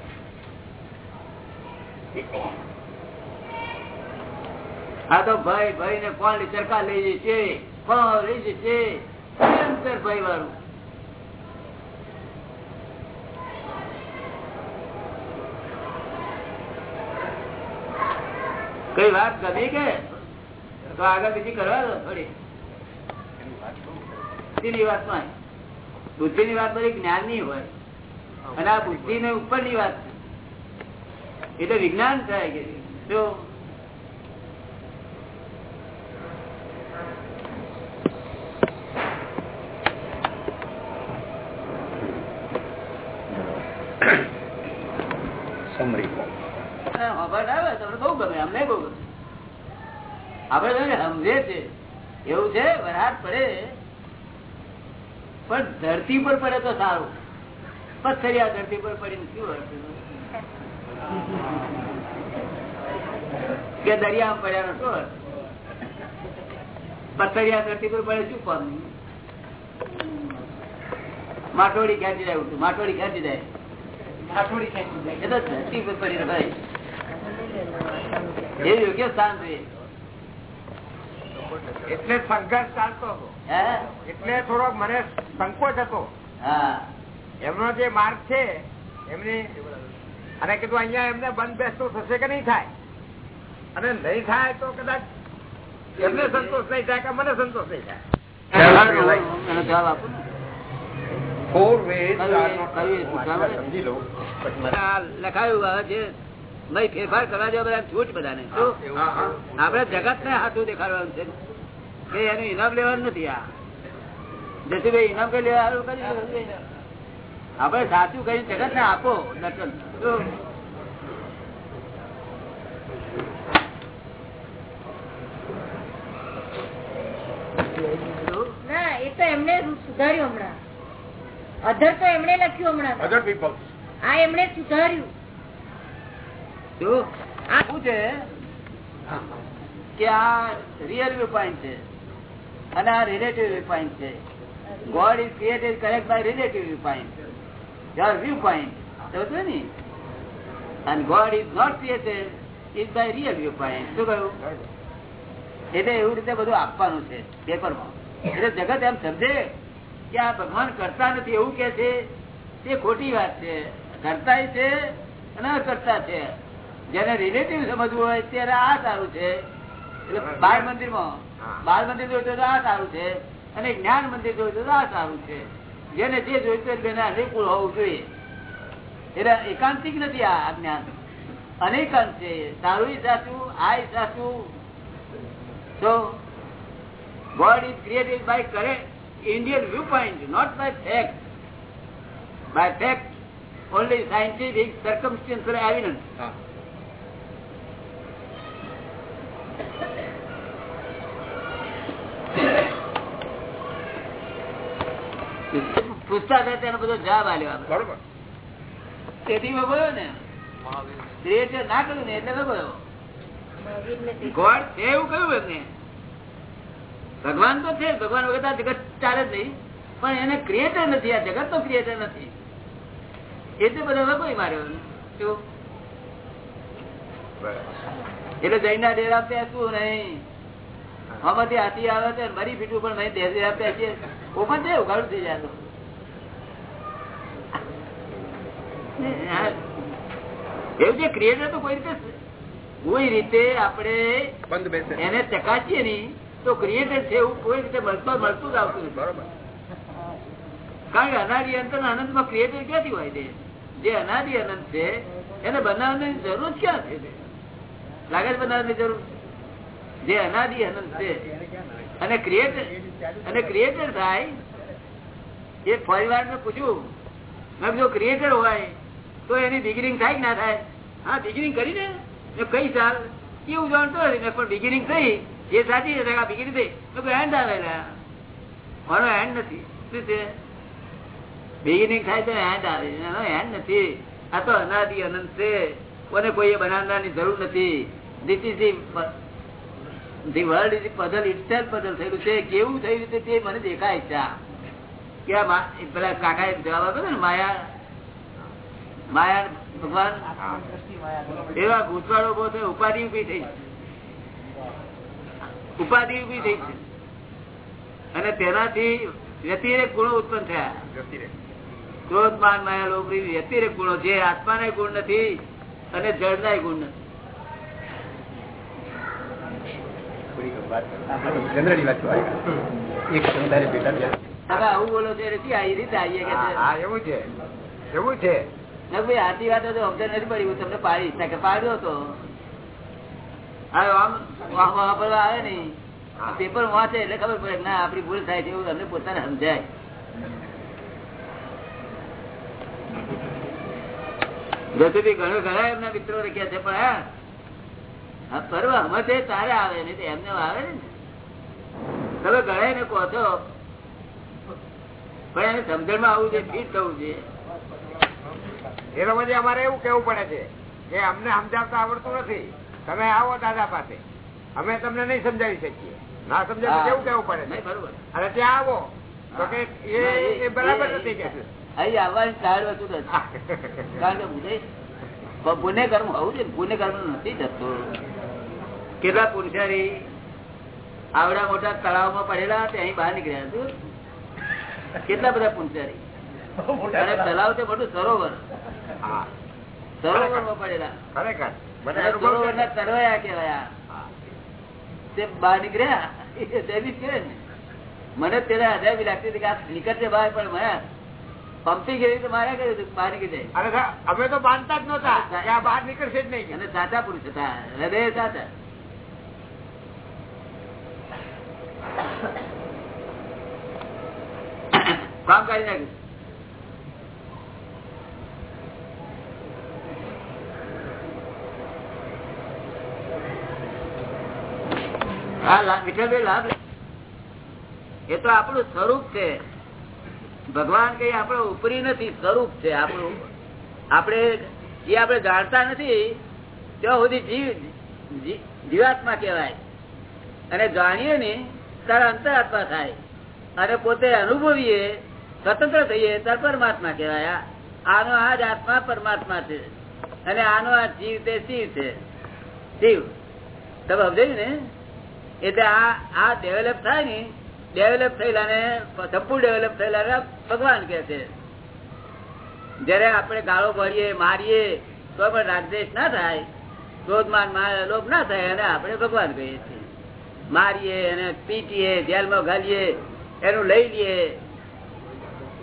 આ તો ભાઈ ભાઈ ને કોણ ચરખા લઈ જશે? કોણ લઈ જશે? ભાઈ વાળું. કઈ વાત ગમી કે? તો આગળ બીજી કરવા દો થોડી. વાત વાતમાં બુદ્ધિ ની વાત બધી જ્ઞાનની હોય. અને આ બુદ્ધિ ને ઉપરની વાત એટલે વિજ્ઞાન થાય કે જો સમરી અને ખબર આવે તમને બહુ ગમે અમને બહુ ગમે આપડે સમજે છે એવું છે વરસાદ પડે. પણ ધરતી પર પડે તો સારું. પથ્થરિયા ધરતી પર પડીને શું? કે દરિયામાં પડ્યાનો શું અર્થ? પથ્થરિયા ધરતી પર પડે શું કામ માટોડી ખેંચી જાય ઉઠું. માટોડી ખેંચી જાય. માટોડી ખેંચી જાય. એ તો ધરતી પર પડી ભાઈ. એ યોગ્ય સ્થાન જોઈએ એટલે સંઘર્ષ ચાલતો હતો. એટલે થોડોક મને સંકોચ હતો. એમનો જે માર્ગ છે એમની અને કીધું અહિયાં એમને બંધ બેસતું થશે કે નહીં થાય? અને નહીં થાય તો કદાચ એમને સંતોષ નહીં થાય કે મને સંતોષ નહીં થાય? જવાબ આપો લખાયું આવે છે ભાઈ ફેરફાર કરવા જેવા બધા છૂટ બધાને. શું? જગત ને હાથું દેખાડવાનું છે. કે એનું ઇનામ લેવાનું નથી આ. જસીભાઈ ઇનામ કઈ લેવા કરી આપણે સાચું કઈ જગત ને આપો દર્શન એ તો એમને સુધાર્યું હમણાં. અધર તો એમણે લખ્યું હમણાં. અધર people. આ એમણે સુધાર્યું. શું? છે? કે આ રિયલ વ્યૂ પોઈન્ટ છે. અને આ રિલેટિવ વ્યૂ છે. God is created correct by relative view your viewpoint સમજો ને? અને God is not created is by real viewpoint શું કહ્યું? એટલે એવું રીતે બધું આપવાનું છે, પેપરમાં. એટલે જગત એમ સમજે કે આ ભગવાન કરતા નથી, એવું કે છે, તે ખોટી વાત છે. કરતા છે અને કરતા છે. જેને રિલેટિવ સમજવું હોય, ત્યારે આ સારું છે. એટલે બાળ મંદિરમાં બાળ મંદિર જોઈતું હોય તો આ સારું છે અને જ્ઞાન મંદિર જોઈતું હોય તો આ સારું છે જેને જે જોઈતું તેને અનુકૂળ હોવું જોઈએ એટલે એકાંતિક નથી આ જ્ઞાન અનેકાંત છે તારું સાચું આ સાચું So, God is created by correct Indian viewpoint, not by fact. By fact, only scientific circumstantial evidence. પૂછતા હતા તેનો બધો જવાબ આલ્યો બરોબર. તેથી મેં ને ક્રિએટર ના કર્યું ને એટલે બોલ્યો. ગોડ છે એવું કહ્યું એમને. ભગવાન તો છે ભગવાન વગર જગત ચાલે જ નહીં. પણ એને ક્રિએટર નથી આ જગત તો ક્રિએટર નથી. એટલે બધા લોકો માર્યો એટલે જઈને ડેરા શું નહીં? આમાંથી હાથી આવે છે મરી પીટું પણ નહીં ડેરા પેસીએ ઓપન છે ઉઘાડું થઈ જાય એવું જે ક્રિએટર તો કોઈ રીતે કોઈ રીતે આપણે બંધ બેસે. એને ચકાસીએ નહીં તો ક્રિએટર છે એવું કોઈ રીતે મળતું મળતું જ આવતું નથી. બરોબર. કારણ કે અનાદિ અંત અનંતમાં ક્રિએટર ક્યાંથી હોય છે? જે અનાદિ અનંત છે એને બનાવવાની જરૂર ક્યાં છે? લાગે જ બનાવવાની જરૂર? જે અનાદિ અનંત છે. અને ક્રિએટર અને ક્રિએટર થાય, એ પરિવાર ને પૂછ્યું જો ક્રિએટર હોય, તો એની બિગિનિંગ થાય કે ના થાય? હા બિગિનિંગ કરીને કઈ સાલ. એ ઉજવણતો હતી પણ બિગિનિંગ થઈ. એ સાચી છે બિગિનિંગ થઈ. તો એન્ડ આવેલા મારો એન્ડ નથી. શું છે? બિગિનિંગ થાય તો એન્ડ આવે એનો એન્ડ નથી. આ તો અનાદિ અનંત છે. કોને કોઈએ બનાવનારની જરૂર નથી. This is the world is puzzle itself puzzle થયેલું છે. કેવું થયું છે તે મને દેખાય છે. કે પેલા કાકા જવાબ આપ્યો ને માયા માયા ભગવાન. એવા ભૂતવાળો બહુ થયો ઉપાધિ ઊભી થઈ. ઉપાધિ ઊભી થઈ છે. અને તેનાથી વ્યતિરેક ગુણો ઉત્પન્ન થયા. ક્રોધ માન માયા લોભ વ્યતિરેક ગુણો. જે આત્માના ગુણ નથી અને જળના ગુણ નથી. થોડીક વાત જનરલી વાત એક સમુદાય ભેગા હવે આવું બોલો છે એટલે આ રીતે આવીએ કે હા છે. એવું છે. એવું છે. ના ભાઈ આટલી વાત તો સમજણ નથી પડી. હું તમને પાડી. કે પાડ્યો તો. આમ વાપરવા આવે ને. આ પેપર વાંચે એટલે ખબર પડે ના આપડી ભૂલ થાય છે એવું અમને પોતાને સમજાય. ઘણું ઘણા એમના મિત્રો રખ્યા છે પણ હા. પર્વ હમતે તારે આવે ને એમને આવે ને. તમે ગળે ને કહો છો. પણ એને સમજણમાં આવવું છે ફીટ થવું છે. એ અમારે એવું કેવું પડે છે કે અમને સમજાવતા આવડતું નથી. તમે આવો દાદા પાસે. અમે તમને નહીં સમજાવી શકીએ. ના સમજાવી કેવું કેવું પડે બરોબર. અને ત્યાં આવો. તો કે એ એ બરાબર નથી કે. અહીં આવવાની ચાર વસ્તુ નથી કારણ કે પુણ્ય કર્મ હોવું છે કર્મ નથી જતો. કેટલા પુરુષારી આવડા મોટા તળાવમાં પડેલા અહીં બહાર નીકળ્યા કેટલા બધા પુરુષારી? અને તળાવ. તે મોટું સરોવર. સરોવરમાં પડેલા. સરોવર ના તરવાયા કેવાયા તે બહાર નીકળ્યા એ જૈવિક કહેવાય ને. મને તેના હજાર લાગતી હતી કે આ નીકળશે બહાર પણ મને પંપી ગઈ તો મારે કર્યું હતું બહાર નીકળી જાય. અરે અમે તો બાંધતા જ આ બહાર નીકળશે જ નહીં. અને સાચા પુરુષ હતા હૃદય સાચા. કામ કરી નાખ્યું એ તો આપણું સ્વરૂપ છે. ભગવાન કઈ આપણે ઉપરી નથી, સ્વરૂપ છે આપણું. આપણે જે આપણે જાણતા નથી, ત્યાં સુધી જીવ જીવાત્મા કહેવાય. અને જાણીએ ને ત્યારે અંતરાત્મા થાય. અને પોતે અનુભવીએ, સ્વતંત્ર થઈએ ત્યારે પરમાત્મા કહેવાય. આનો આ જ આત્મા પરમાત્મા છે. અને આનો આ જીવ તે શિવ છે. શિવ. તમે સમજાયું ને? એટલે આ આ ડેવલપ થાય ને ડેવલપ થયેલા ને, સંપૂર્ણ ડેવલપ થયેલા ભગવાન કે છે. જયારે આપણે ગાળો ભરીએ, મારીએ, તો પણ રાગદેશ ના થાય. ક્રોધમાન લોભ ના થાય અને આપણે ભગવાન કહીએ છીએ. મારીએ એને પીટીએ, જેલમાં ઘાલીએ, એનું લઈ લઈએ.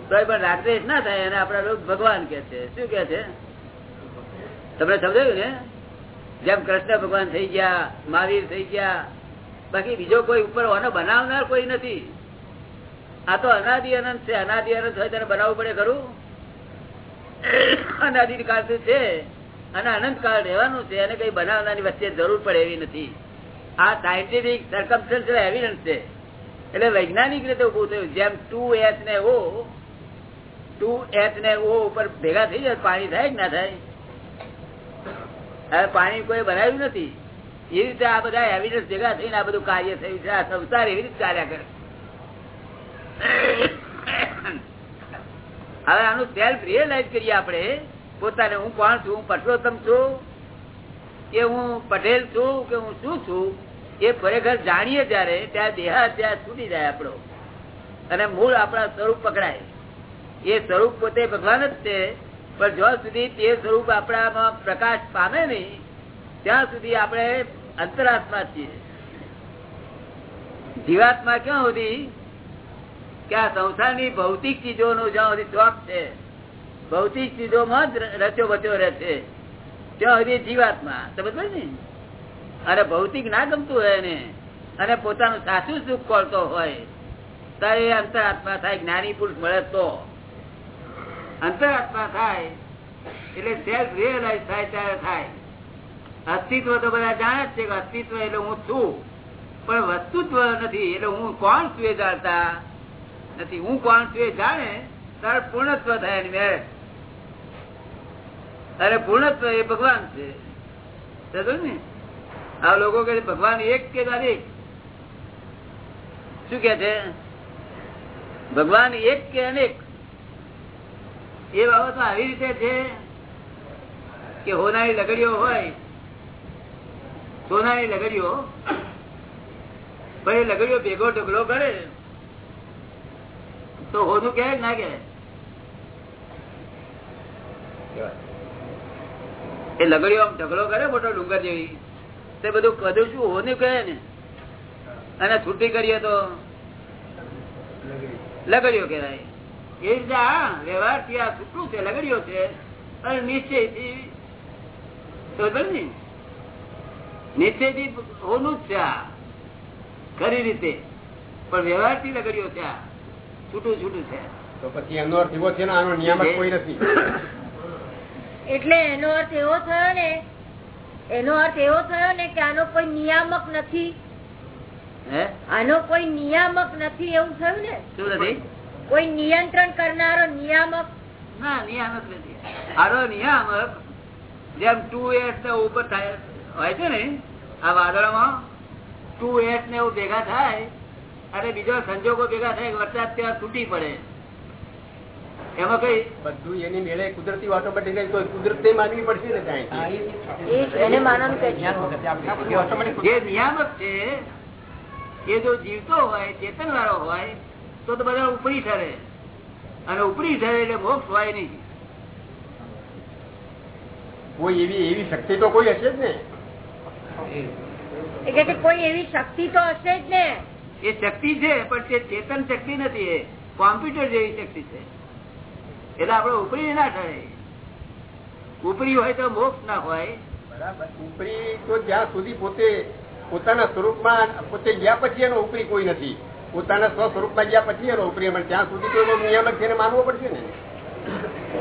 તો પણ રાગદેશ ના થાય એને આપણા ભગવાન કે છે. શું કે છે? તમને સમજાયું ને? જેમ કૃષ્ણ ભગવાન થઈ ગયા, મહાવીર થઈ ગયા, બાકી બીજો કોઈ ઉપર ઓનો બનાવનાર કોઈ નથી. આ તો અનાદિ અનંત છે. અનાદિ અનંત હોય તેને બનાવવું પડે ખરું? અનાદિ કાળ છે. અને અનંત કાળ રહેવાનું છે. એને કઈ બનાવનારની વચ્ચે જરૂર પડે એવી નથી. આ સાયન્ટિફિક સરકમસ્ટન્શિયલ એવિડન્સ છે. એટલે વૈજ્ઞાનિક રીતે ઉભું થયું. જેમ ટુ એચ ને ઓ ટુ એચ ને ઓ ઉપર ભેગા થઈ જાય, પાણી થાય કે ના થાય? હવે પાણી કોઈ બનાવ્યું નથી. એ રીતે આ બધા એવિડન્સ ભેગા થઈને આ બધું કાર્ય થયું છે. આ સંસાર એવી રીતે કાર્ય કરે. હવે આનું સેલ્ફ રિયલાઇઝ કરીએ આપણે. પોતાને હું કોણ છું? હું પરસોત્તમ છું? કે હું પટેલ છું? કે હું શું છું? એ ખરેખર જાણીએ ત્યારે ત્યાં દેહા ત્યાં છૂટી જાય આપણો. અને મૂળ આપણા સ્વરૂપ પકડાય. એ સ્વરૂપ પોતે ભગવાન જ છે, પણ જ્યાં સુધી તે સ્વરૂપ આપણામાં પ્રકાશ પામે નહીં, ત્યાં સુધી આપણે અંતરાત્મા છીએ. જીવાત્મા ક્યાં સુધી? કે આ સંસારની ભૌતિક ચીજોનો જ્યાં સુધી શોખ છે, ભૌતિક ચીજોમાં જ રચ્યો બચ્યો રહે છે, ત્યાં સુધી જીવાત્મા. સમજ ને? અને ભૌતિક ના ગમતું હોય એને. અને પોતાનું સાસુ સુખ કોળતો હોય ત્યારે અંતરાત્મા થાય, જ્ઞાની પુરુષ મળે તો. અંતરાત્મા થાય, એટલે સેલ્ફ રિયલાઇઝ થાય ત્યારે થાય. અસ્તિત્વ તો બધા જાણે જ છે કે અસ્તિત્વ એટલે હું છું. પણ વસ્તુત્વ નથી, એટલે હું કોણ છું એ જાણતા નથી. હું કોણ છું એ જાણે, ત્યારે પૂર્ણત્વ થાય એની મેરેજ અરે પૂર્ણત્વ એ ભગવાન છે. ને? આ લોકો કે ભગવાન એક કે અનેક શું કે છે? ભગવાન એક કે અનેક? એ બાબત આવી રીતે છે કે હોનારી લગડીઓ હોય સોનાની લગડીઓ, પણ એ લગડીઓ ભેગો ઢગલો કરે, તો હોનું કે ના કે એ લગડીઓ આમ ઢગલો કરે, મોટો ડુંગર જેવી. તે બધું કદું શું? હોનું કહે ને. અને છૂટી કરીએ તો? લગડીઓ કહેવાય. એ રીતે આ વ્યવહારથી આ છૂટું છે લગડીઓ છે. અને નિશ્ચયથી નિશ્ચયથી હોનું જ છે આ. ખરી રીતે. પણ વ્યવહારથી લગડીઓ છે આ. છૂટું છૂટું છે. તો પછી એનો અર્થ એવો છે ને આનો નિયામક કોઈ નથી. એટલે એનો અર્થ એવો થયો ને એનો અર્થ એવો થયો ને કે આનો કોઈ નિયામક નથી. આનો કોઈ નિયામક નથી એવું થયું ને? શું નથી? કોઈ નિયંત્રણ કરનારો નિયામક? ના નિયામક નથી. આરો નિયામક જેમ ટુ એટ ને ઉપર થાય હોય છે ને આ વાદળમાં ટુ એટ ને એવું ભેગા થાય અને બીજો સંજોગો ભેગા થાય વરસાદ ત્યાં તૂટી પડે. એમાં કઈ? બધું એની મેળે કુદરતી ઓટોમેટિક કોઈ કુદરત માનવી પડશે ને જે નિયામક છે એ જો જીવતો હોય ચેતન વાળો હોય તો તો બધા ઉપરી ઠરે. અને ઉપરી ઠરે એટલે મોક્ષ હોય નહીં. કોઈ એવી એવી શક્તિ તો કોઈ હશે જ ને? એટલે કે કોઈ એવી શક્તિ તો હશે જ ને? એ શક્તિ છે પણ તે ચેતન શક્તિ નથી એ કોમ્પ્યુટર જેવી શક્તિ છે. એટલે આપડે ઉપરી ના ઠરે ઉપરી હોય તો મોક્ષ ના હોય. બરાબર. ઉપરી તો જ્યાં સુધી પોતે પોતાના સ્વરૂપમાં પોતે ગયા પછી એનો ઉપરી કોઈ નથી. પોતાના સ્વ સ્વરૂપમાં ગયા પછી એનો ઉપરી. પણ ત્યાં સુધી તો એનો નિયામક છે માનવો પડશે ને.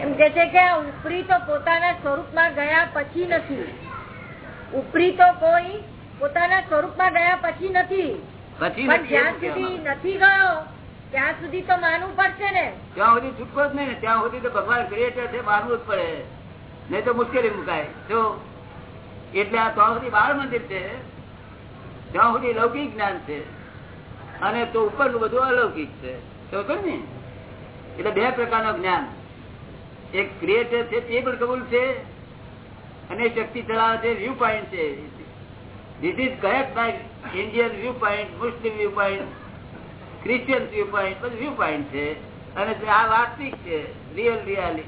એમ કે છે કે ઉપરી તો પોતાના સ્વરૂપમાં ગયા પછી નથી. ઉપરી તો કોઈ પોતાના સ્વરૂપમાં ગયા પછી નથી. પછી પણ જ્યાં સુધી નથી ગયો ત્યાં સુધી તો માનવું પડશે ને. ત્યાં સુધી છૂટકો જ નહીં ત્યાં સુધી તો ભગવાન ક્રિએટર છે, માનવું જ પડે. નહીં તો મુશ્કેલી મુકાય. જો, એટલે આ ત્યાં સુધી બાળ મંદિર છે ત્યાં સુધી લૌકિક જ્ઞાન છે, અને તો ઉપરનું બધું અલૌકિક છે. સમજો ને? એટલે બે પ્રકારનું જ્ઞાન. એક ક્રિએટર છે, તે પણ કબૂલ છે, અને શક્તિ ચલાવે છે વ્યૂ પોઈન્ટ છે. This is correct by Indian viewpoint Muslim viewpoint Christian viewpoint બધું વ્યૂ પોઈન્ટ છે. અને આ વાસ્તવિક છે રિયલ રિયાલી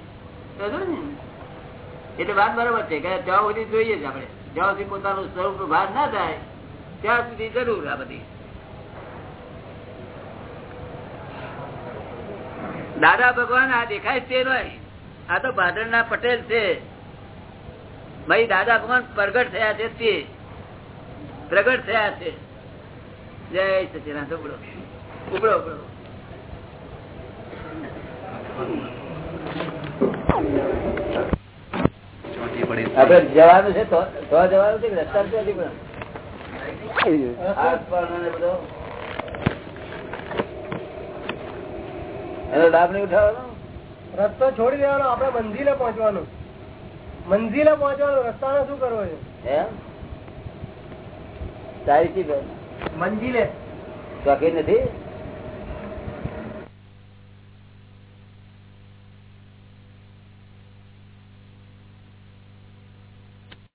એટલે વાત બરોબર છે કે ત્યાં સુધી જોઈએ જ આપણે, જ્યાં સુધી પોતાનું સ્વરૂપ ભાર ના થાય, ત્યાં સુધી જરૂર આ બધી. દાદા ભગવાન આ દેખાય છે નહીં. આ તો ભાદર પટેલ છે. ભાઈ દાદા ભગવાન પ્રગટ થયા છે તે. પ્રગટ થયા છે. જય સચિદાનંદ ઉપડો ઉપડો ઉપડો આપડે જવાનું છે તો તો જવાનું છે રસ્તા નથી પણ? લાભ નહીં ઉઠાવવાનો? રસ્તો છોડી દેવાનો આપડે મંદિરે પહોંચવાનું. મંદિરે પહોંચવાનું રસ્તાનો શું કરવો છે? એમ? સારી ચીજ મંઝીલે શોખીન નથી?